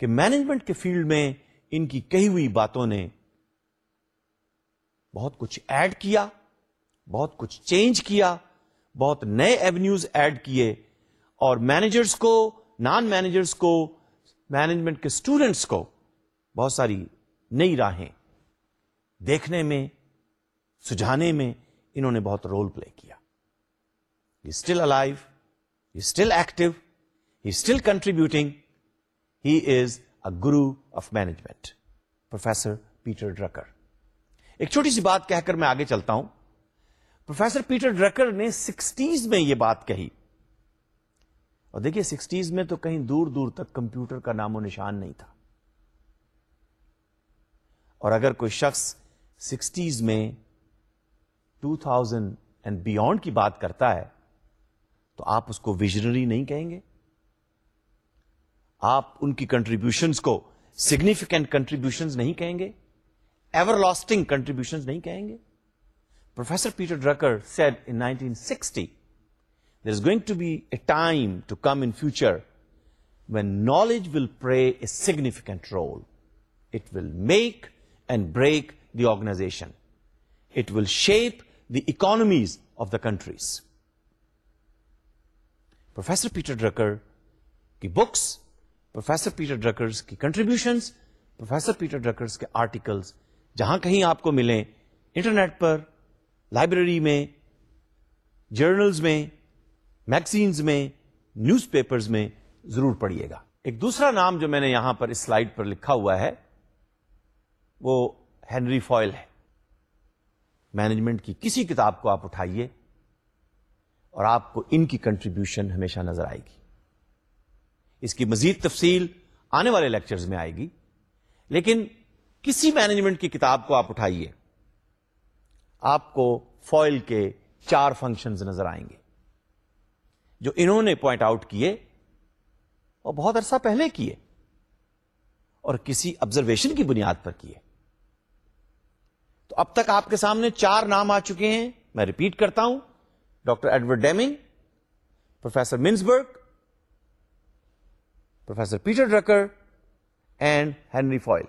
کہ مینجمنٹ کے فیلڈ میں ان کی کہی ہوئی باتوں نے بہت کچھ ایڈ کیا بہت کچھ چینج کیا بہت نئے ایونیوز ایڈ کیے اور مینیجرس کو نان مینیجرس کو مینجمنٹ کے اسٹوڈنٹس کو بہت ساری نئی راہیں دیکھنے میں سجھانے میں انہوں نے بہت رول پلے کیا he still he still active he still contributing he is a guru of management professor Peter Drucker ایک چھوٹی سی بات کہہ کر میں آگے چلتا ہوں پروفیسر پیٹر ڈرکر نے سکسٹیز میں یہ بات کہی اور دیکھیے سکسٹیز میں تو کہیں دور دور تک کمپیوٹر کا نام و نشان نہیں تھا اور اگر کوئی شخص سکسٹیز میں ٹو تھاؤزینڈ اینڈ بیونڈ کی بات کرتا ہے تو آپ اس کو ویژنری نہیں کہیں گے آپ ان کی کنٹریبیوشن کو سگنیفیکینٹ کنٹریبیوشن نہیں کہیں گے ایور لاسٹنگ کنٹریبیوشن نہیں کہیں گے professor Peter Drucker said in sixty is going to be a time to come in future when knowledge will play a significant role it will make and break the organization will shape the economies of the countries professor Peter Drucker کی بکس پروفیسر پیٹر ڈرکرز کی کنٹریبیوشنس پروفیسر پیٹر ڈرکرس کے آرٹیکلس جہاں کہیں آپ کو ملیں انٹرنیٹ پر لائبریری میں جرنلس میں میگزینس میں نیوز پیپرز میں ضرور پڑھیے گا ایک دوسرا نام جو میں نے یہاں پر سلائڈ پر لکھا ہوا ہے وہ ہینری فوائل ہے مینجمنٹ کی کسی کتاب کو آپ اٹھائیے اور آپ کو ان کی کنٹریبیوشن ہمیشہ نظر آئے گی اس کی مزید تفصیل آنے والے لیکچرز میں آئے گی لیکن کسی مینجمنٹ کی کتاب کو آپ اٹھائیے آپ کو فوائل کے چار فنکشنز نظر آئیں گے جو انہوں نے پوائنٹ آؤٹ کیے اور بہت عرصہ پہلے کیے اور کسی آبزرویشن کی بنیاد پر کیے اب تک آپ کے سامنے چار نام آ چکے ہیں میں ریپیٹ کرتا ہوں doctor Edward Deming professor Mintzberg professor Peter Drucker and Henry Fayol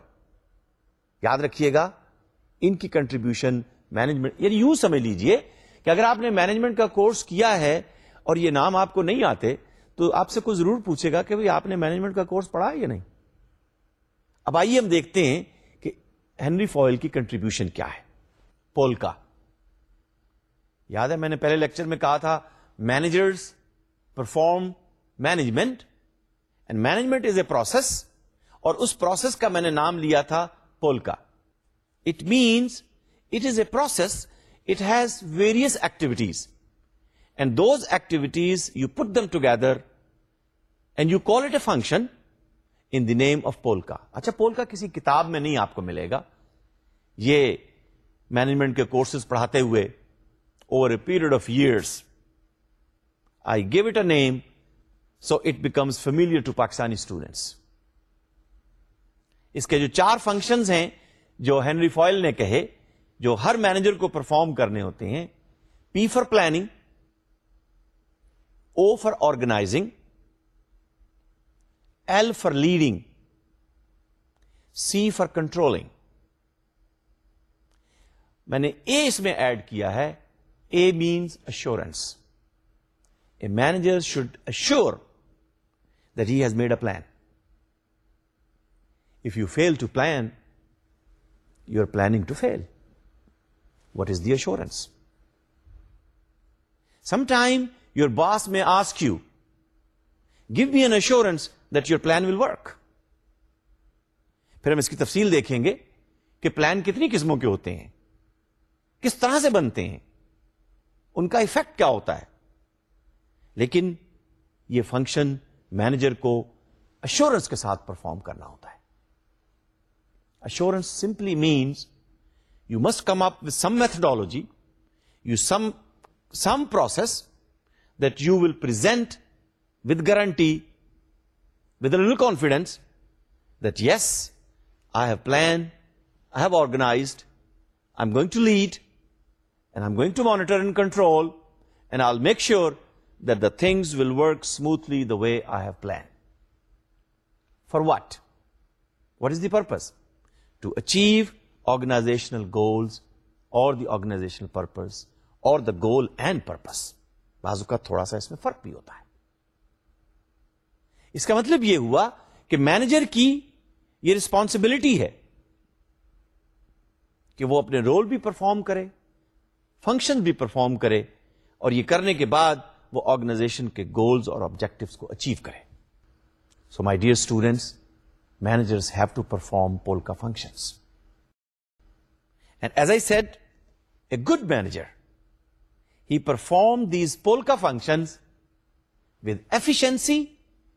یاد رکھیے گا ان کی کنٹریبیوشن مینجمنٹ یعنی یوں سمجھ لیجئے کہ اگر آپ نے مینجمنٹ کا کورس کیا ہے اور یہ نام آپ کو نہیں آتے تو آپ سے کوئی ضرور پوچھے گا کہ بھائی آپ نے مینجمنٹ کا کورس پڑھا یا نہیں اب آئیے ہم دیکھتے ہیں ہینری فوائل کی کنٹریبیوشن کیا ہے پول کا یاد ہے میں نے پہلے لیکچر میں کہا تھا managers perform management and management is a process اور اس پروسیس کا میں نے نام لیا تھا POLCA it means it is a process it has various activities and those activities you put them together and you call it a function in the name of POLCA اچھا پولکا کسی کتاب میں نہیں آپ کو ملے گا یہ مینجمنٹ کے کورسز پڑھاتے ہوئے over a period of years I give it a name so it becomes familiar to Pakistani students اس کے جو چار فنکشنز ہیں جو ہینری فوائل نے کہے جو ہر مینیجر کو پرفارم کرنے ہوتے ہیں P for planning O for organizing L for leading C for control میں نے اے اس میں ایڈ کیا ہے A means assurance a manager should assure that has made a plan if you fail to plan you are planning to fail what is the assurance some time your boss may ask you give me an assurance your plan will work پھر ہم اس کی تفصیل دیکھیں گے کہ پلان کتنی قسموں کے ہوتے ہیں کس طرح سے بنتے ہیں ان کا افیکٹ کیا ہوتا ہے لیکن یہ فنکشن مینیجر کو اشورنس کے ساتھ پرفارم کرنا ہوتا ہے assurance simply means you must come up with some methodology you some some process that you will present with guarantee low confidence that yes I have plan I have organized I am going to lead and I going to monitor in control and I make sure the things will work smoothly the way I have plan for what what is the purpose to achieve organizational goals اور the organizational purpose are the goal and purpose بازو کا تھوڑا سا اس میں فرق بھی ہوتا ہے اس کا مطلب یہ ہوا کہ مینیجر کی یہ ریسپانسبلٹی ہے کہ وہ اپنے رول بھی پرفارم کرے فنکشن بھی پرفارم کرے اور یہ کرنے کے بعد وہ آرگنائزیشن کے گولز اور آبجیکٹوس کو اچیو کرے so my dear students managers have to perform POLC function and as I said a good manager he perform these POLC function with efficiency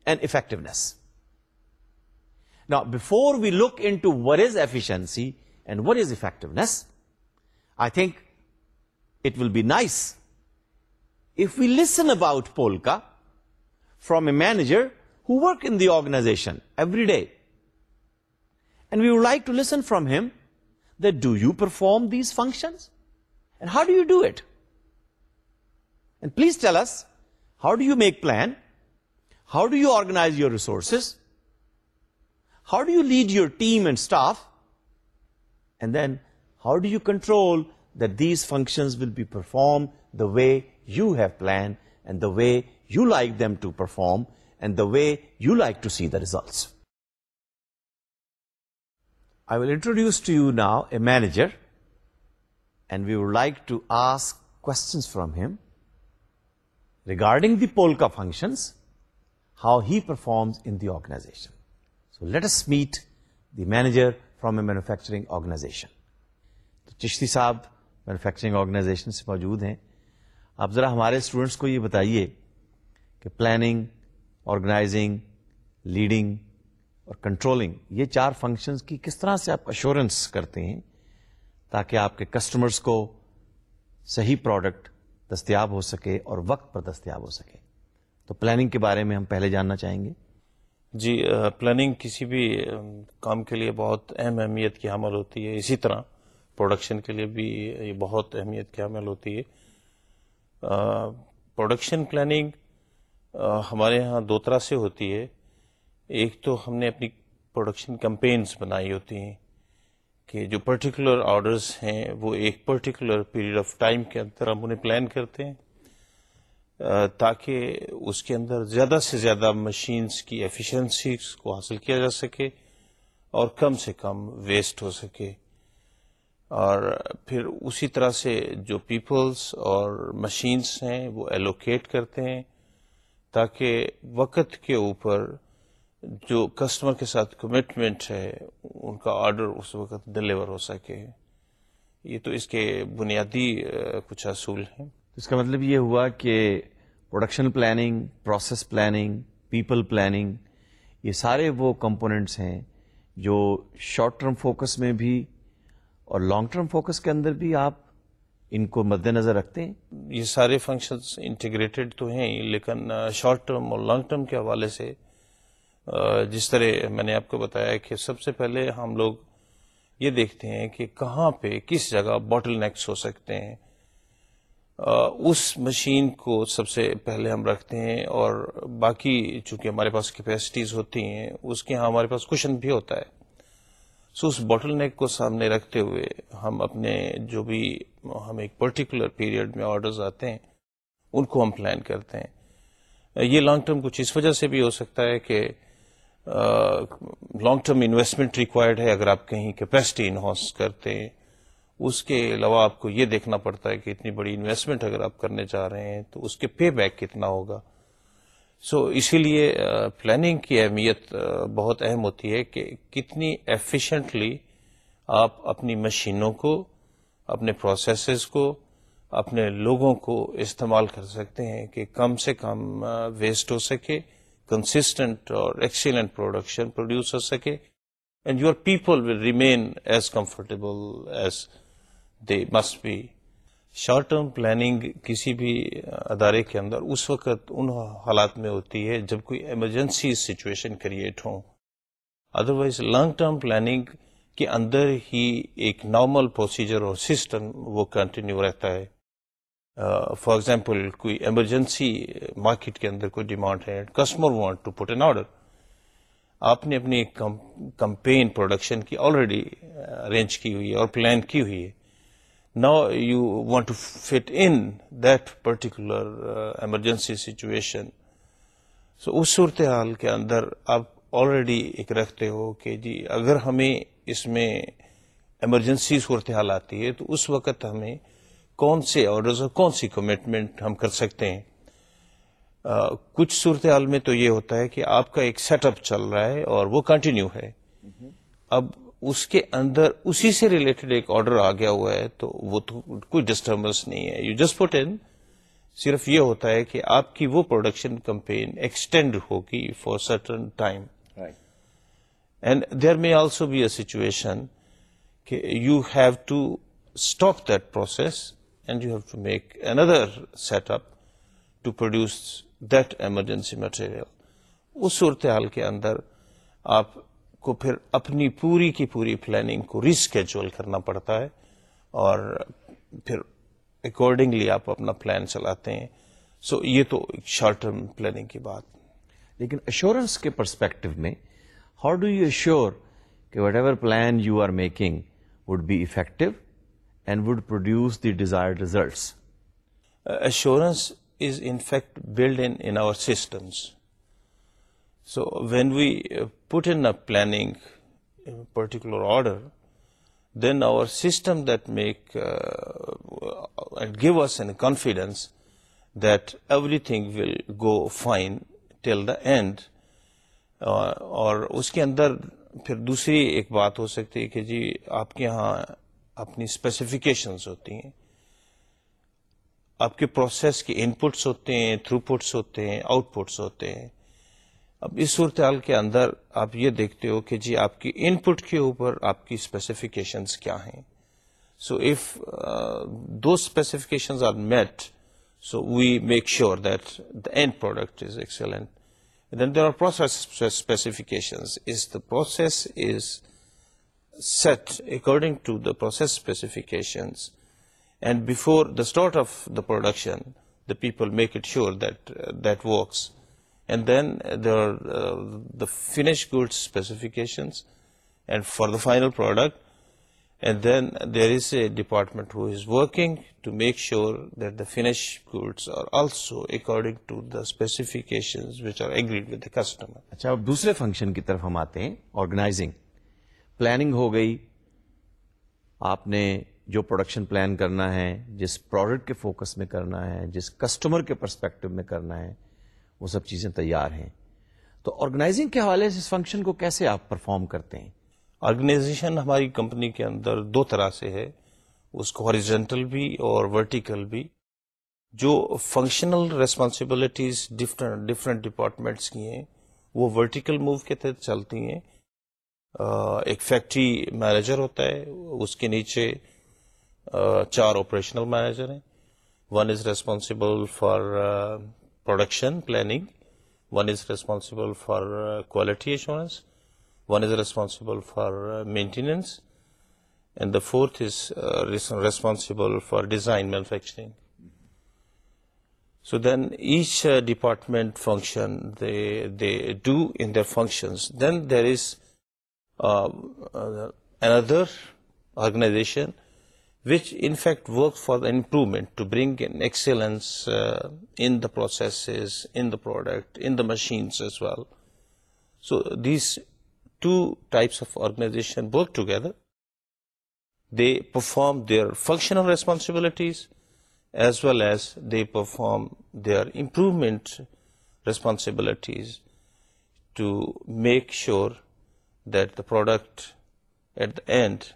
and effectiveness. Now, before we look into what is efficiency and what is effectiveness, I think it will be nice if we listen about Polka from a manager who works in the organization every day. And we would like to listen from him that, do you perform these functions? And how do you do it? And please tell us, how do you make plan? How do you organize your resources? How do you lead your team and staff? And then, how do you control that these functions will be performed the way you have planned and the way you like them to perform and the way you like to see the results? I will introduce to you now a manager, and we would like to ask questions from him regarding the Polka functions how he performs in the organization so let's meet the manager from a manufacturing organization تو چشتی صاحب مینوفیکچرنگ آرگنائزیشن سے موجود ہیں آپ ذرا ہمارے اسٹوڈنٹس کو یہ بتائیے کہ پلاننگ آرگنائزنگ لیڈنگ اور کنٹرولنگ یہ چار فنکشنز کی کس طرح سے آپ اشورنس کرتے ہیں تاکہ آپ کے کسٹمرز کو صحیح پروڈکٹ دستیاب ہو سکے اور وقت پر دستیاب ہو سکے تو پلاننگ کے بارے میں ہم پہلے جاننا چاہیں گے جی پلاننگ کسی بھی کام کے لیے بہت اہم اہمیت کی حمل ہوتی ہے اسی طرح پروڈکشن کے لیے بھی یہ بہت اہمیت کی حمل ہوتی ہے پروڈکشن پلاننگ ہمارے ہاں دو طرح سے ہوتی ہے ایک تو ہم نے اپنی پروڈکشن کمپینس بنائی ہوتی ہیں کہ جو پرٹیکولر آرڈرز ہیں وہ ایک پرٹیکولر پیریڈ آف ٹائم کے اندر ہم انہیں پلان کرتے ہیں تاکہ اس کے اندر زیادہ سے زیادہ مشینز کی ایفیشنسیز کو حاصل کیا جا سکے اور کم سے کم ویسٹ ہو سکے اور پھر اسی طرح سے جو پیپلز اور مشینز ہیں وہ ایلوکیٹ کرتے ہیں تاکہ وقت کے اوپر جو کسٹمر کے ساتھ کمٹمنٹ ہے ان کا آرڈر اس وقت ڈلیور ہو سکے یہ تو اس کے بنیادی کچھ اصول ہیں اس کا مطلب یہ ہوا کہ production planning process planning people planning یہ سارے وہ کمپوننٹس ہیں جو شارٹ ٹرم فوکس میں بھی اور لانگ ٹرم فوکس کے اندر بھی آپ ان کو مد نظر رکھتے ہیں یہ سارے فنکشنز انٹیگریٹڈ تو ہیں لیکن شارٹ ٹرم اور لانگ ٹرم کے حوالے سے جس طرح میں نے آپ کو بتایا کہ سب سے پہلے ہم لوگ یہ دیکھتے ہیں کہ کہاں پہ کس جگہ باٹل نیکس ہو سکتے ہیں اس مشین کو سب سے پہلے ہم رکھتے ہیں اور باقی چونکہ ہمارے پاس کیپیسٹیز ہوتی ہیں اس کے ہاں ہمارے پاس کشن بھی ہوتا ہے سو اس بوٹل نیک کو سامنے رکھتے ہوئے ہم اپنے جو بھی ہم ایک پرٹیکولر پیریڈ میں آرڈرز آتے ہیں ان کو ہم پلان کرتے ہیں یہ لانگ ٹرم کچھ اس وجہ سے بھی ہو سکتا ہے کہ لانگ ٹرم انویسٹمنٹ ریکوائرڈ ہے اگر آپ کہیں کیپیسٹی انہانس کرتے ہیں اس کے علاوہ آپ کو یہ دیکھنا پڑتا ہے کہ اتنی بڑی انویسٹمنٹ اگر آپ کرنے چاہ رہے ہیں تو اس کے پے بیک کتنا ہوگا سو so, اسی لیے پلاننگ کی اہمیت بہت اہم ہوتی ہے کہ کتنی ایفیشینٹلی آپ اپنی مشینوں کو اپنے پروسیسز کو اپنے لوگوں کو استعمال کر سکتے ہیں کہ کم سے کم ویسٹ ہو سکے کنسسٹنٹ اور ایکسیلنٹ پروڈکشن پروڈیوس ہو سکے and your people will remain as comfortable as they must be short term planning کسی بھی ادارے کے اندر اس وقت ان حالات میں ہوتی ہے جب کوئی ایمرجنسی سچویشن کریٹ ہوں ادروائز لانگ ٹرم پلاننگ کے اندر ہی ایک نارمل پروسیجر اور سسٹم وہ کنٹینیو رہتا ہے فار uh, ایگزامپل کوئی ایمرجنسی مارکیٹ کے اندر کوئی ڈیمانڈ ہے customer want to put an order آپ نے اپنی کمپین پروڈکشن کی آلریڈی ارینج uh, کی ہوئی ہے اور پلان کی ہوئی ہے نا you want to fit in that particular emergency situation تو اس صورت حال کے اندر آپ آلریڈی ایک رکھتے ہو کہ جی اگر ہمیں اس میں ایمرجنسی صورتحال آتی ہے تو اس وقت ہمیں کون سے آڈرز اور کون سی کمٹمنٹ ہم کر سکتے ہیں کچھ صورتحال میں تو یہ ہوتا ہے کہ آپ کا ایک سیٹ اپ چل رہا ہے اور وہ کنٹینیو ہے اب اس کے اندر اسی سے ریلیٹڈ ایک آرڈر آ گیا ہوا ہے تو وہ تو کوئی ڈسٹربنس نہیں ہے یو جسٹ پوٹ ان صرف یہ ہوتا ہے کہ آپ کی وہ پروڈکشن کمپین ایکسٹینڈ ہوگی for certain time and there may also be a situation that you have to stop that process and you have to make another set up to produce that emergency material اس صورتحال کے اندر آپ کو پھر اپنی پوری کی پوری پلاننگ کو ریسکیجول کرنا پڑتا ہے اور پھر اکارڈنگلی آپ اپنا پلان چلاتے ہیں سو so, یہ تو شارٹ ٹرم پلاننگ کی بات لیکن ایشورنس کے پرسپیکٹو میں ہاؤ ڈو یو ایشور کہ whatever plan you are making would be effective and would produce the desired results assurance is in fact built in our systems so when we put in planning particular order then our system that make give us an confidence that everything will go fine till the end اور اس کے اندر پھر دوسری ایک بات ہو سکتی ہے کہ جی آپ کے یہاں اپنی اسپیسیفکیشنس ہوتی ہیں آپ کے پروسیس کے ان پٹس ہوتے ہیں تھرو پٹس ہوتے ہیں آؤٹ پٹس ہوتے ہیں اب اس صورتحال کے اندر آپ یہ دیکھتے ہو کہ جی آپ کی ان پٹ کے اوپر آپ کی اسپیسیفکیشنس کیا ہیں so if those specifications are met so we make sure that the end product is excellent then there are specification specifications the process is set according to the process specifications and before the start of the production the people make it sure that that works then the finish is working and for the final product and then are department according working to make sure the finish with the customer اچھا دوسرے فنکشن کی طرف ہم آتے ہیں آرگنائزنگ پلاننگ ہو گئی آپ نے جو پروڈکشن پلان کرنا ہے جس پروڈکٹ کے فوکس میں کرنا ہے جس کسٹمر کے پرسپیکٹو میں کرنا ہے وہ سب چیزیں تیار ہیں تو آرگنائزنگ کے حوالے سے اس فنکشن کو کیسے آپ پرفارم کرتے ہیں آرگنائزیشن ہماری کمپنی کے اندر دو طرح سے ہے اس کو ہاریجنٹل بھی اور ورٹیکل بھی جو functional responsibilities different different departments کی ہیں وہ ورٹیکل موو کے تحت چلتی ہیں ایک فیکٹری مینیجر ہوتا ہے اس کے نیچے چار آپریشنل مینیجر ہیں one is responsible for production planning, one is responsible for uh, quality assurance, one is responsible for uh, maintenance, and the fourth is uh, responsible for design manufacturing. So then each department function they do in their functions. Then there is another organization which in fact works for the improvement, to bring in excellence uh, in the processes, in the product, in the machines as well. So these two types of organization work together. They perform their functional responsibilities as well as they perform their improvement responsibilities to make sure that the product at the end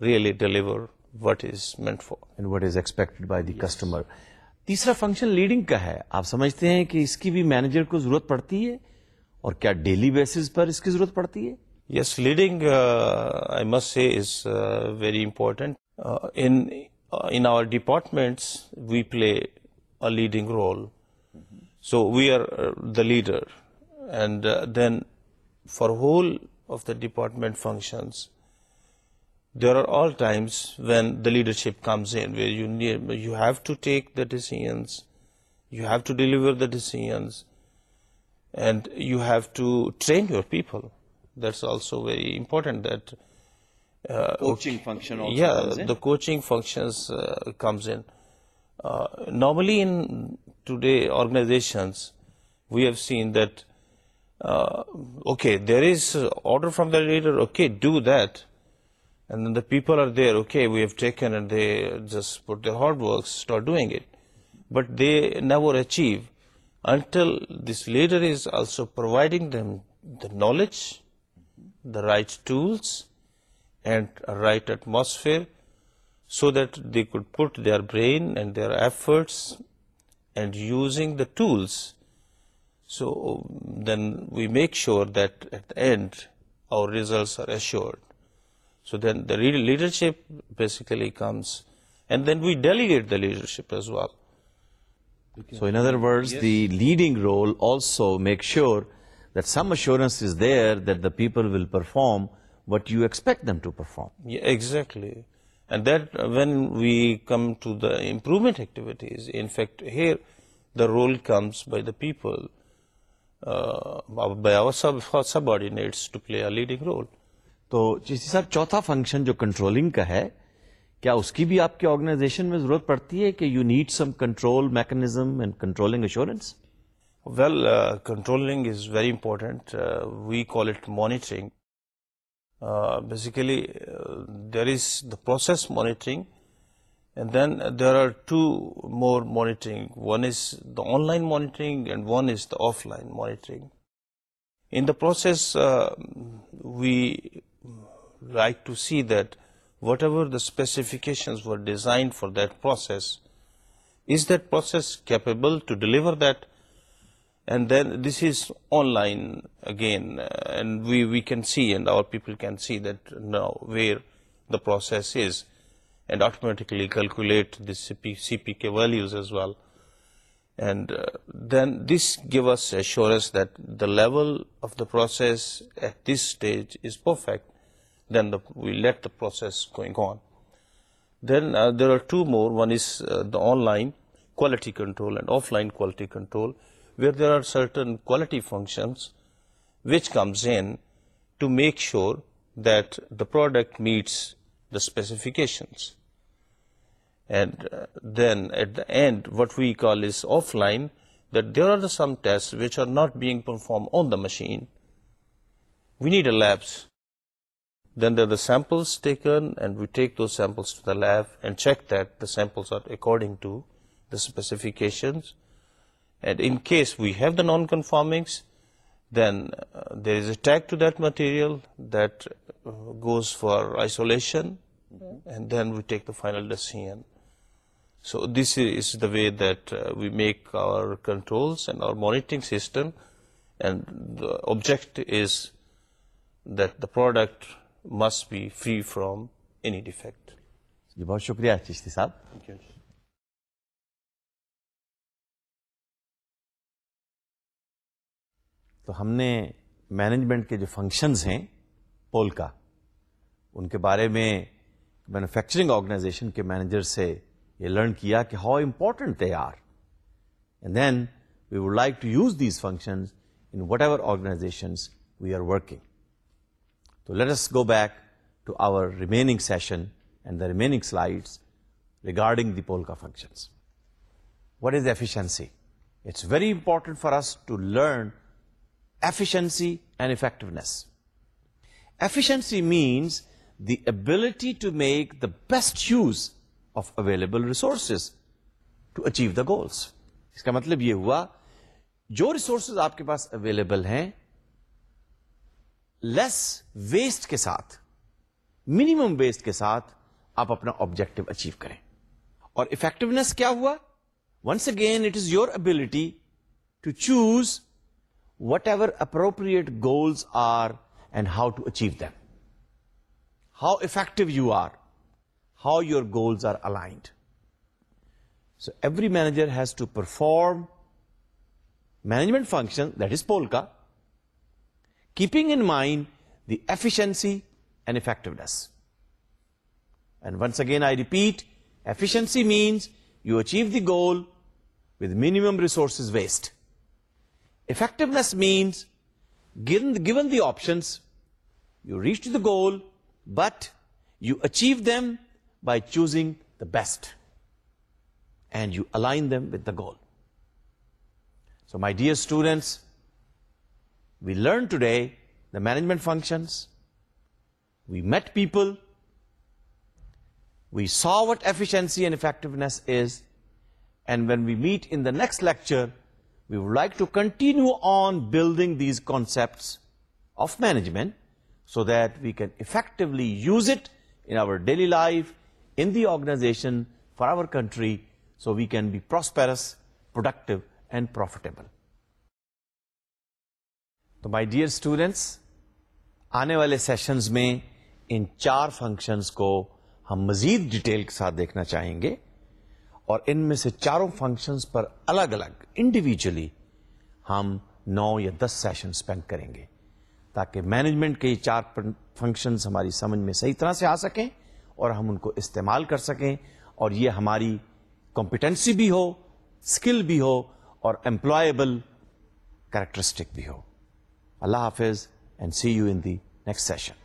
really delivers what is meant what what is by by the customer تیسرا فنکشن لیڈنگ کا ہے آپ سمجھتے ہیں کہ اس کی بھی مینیجر کو ضرورت پڑتی ہے اور کیا ڈیلی بیسز پر اس کی ضرورت پڑتی ہے yes leading I is very important departments we play leading role so we are the leader and then for whole of the department functions there are all times when the leadership comes in, where you have to take the decisions, you have to deliver the decisions, and you have to train your people. That's also very important, that uh, coaching function also comes in. The coaching functions uh, comes in. Uh, normally in today organizations, we have seen that, okay, there is order from the leader, okay, do that. And then the people are there, okay, we have taken, and they just put their hard work, start doing it. But they never achieve until this leader is also providing them the knowledge, the right tools, and a right atmosphere, so that they could put their brain and their efforts and using the tools. So then we make sure that at the end our results are assured. So then the leadership basically comes, and then we delegate the leadership as well. So in other words, the leading role also makes sure that some assurance is there that the people will perform what you expect them to perform. Yeah, exactly. And that uh, when we come to the improvement activities, in fact, here the role comes by the people, uh, by our subordinates to play a leading role. تو جی صاحب چوتھا فنکشن جو کنٹرولنگ کا ہے کیا اس کی بھی آپ کے آرگنائزیشن میں ضرورت پڑتی ہے کہ you need some control mechanism and controlling assurance well controlling is very important we call it monitoring basically there is the process monitoring and then there are two more monitoring one is the online monitoring and one is the offline monitoring in the process we like to see that whatever the specifications were designed for that process, is that process capable to deliver that? And then this is online again, uh, and we can see, and our people can see that now where the process is, and automatically calculate the CPK values as well. And uh, then this gives us assurance that the level of the process at this stage is perfect. Then we let the process going on. Then uh, there are two more. One is uh, the online quality control and offline quality control, where there are certain quality functions which comes in to make sure that the product meets the specifications. And uh, then at the end, what we call is offline, that there are some tests which are not being performed on the machine. We need a labs then there are the samples taken, and we take those samples to the lab and check that the samples are according to the specifications. And in case we have the non-conformings, then uh, there is a tag to that material that uh, goes for isolation, mm-hmm. and then we take the final decision. So this is the way that uh, we make our controls and our monitoring system, and the object is that the product must be free from any defect جی بہت شکریہ چشتی صاحب یو تو ہم نے مینجمنٹ کے جو فنکشنز ہیں پول کا ان کے بارے میں مینوفیکچرنگ آرگنائزیشن کے مینیجر سے یہ لرن کیا کہ how important they are and then we would like to use these functions in whatever organizations we are working تو let us go back to our remaining session and the remaining slides regarding the POLC functions what is efficiency it's very important for us to learn efficiency and effectiveness efficiency means the ability to make the best use of available resources to achieve the goals اس کا مطلب یہ ہوا جو ریسورسز آپ کے پاس اویلیبل ہیں لیس ویسٹ کے ساتھ منیمم ویسٹ کے ساتھ آپ اپنا آبجیکٹو اچیو کریں اور افیکٹونیس کیا ہوا once again it is your ability to choose whatever appropriate goals are and how to achieve how effective you are how your goals are aligned so every manager has to perform management function that is POLC keeping in mind the efficiency and effectiveness. And once again I repeat, efficiency means you achieve the goal with minimum resources waste. Effectiveness means given the options, you reach the goal, but you achieve them by choosing the best, and you align them with the goal. So my dear students, we learned today the management functions, we met people, we saw what efficiency and effectiveness is, and when we meet in the next lecture, we would like to continue on building these concepts of management so that we can effectively use it in our daily life, in the organization, for our country, so we can be prosperous, productive, and profitable. تو مائی ڈیئر اسٹوڈینٹس آنے والے سیشنز میں ان چار فنکشنز کو ہم مزید ڈیٹیل کے ساتھ دیکھنا چاہیں گے اور ان میں سے چاروں فنکشنز پر الگ الگ انڈیویجلی ہم نو یا دس سیشن اسپینڈ کریں گے تاکہ مینجمنٹ کے یہ چار فنکشنز ہماری سمجھ میں صحیح طرح سے آ سکیں اور ہم ان کو استعمال کر سکیں اور یہ ہماری کمپیٹنسی بھی ہو اسکل بھی ہو اور امپلائبل کریکٹرسٹک بھی ہو اللہ حافظ and see you in the next session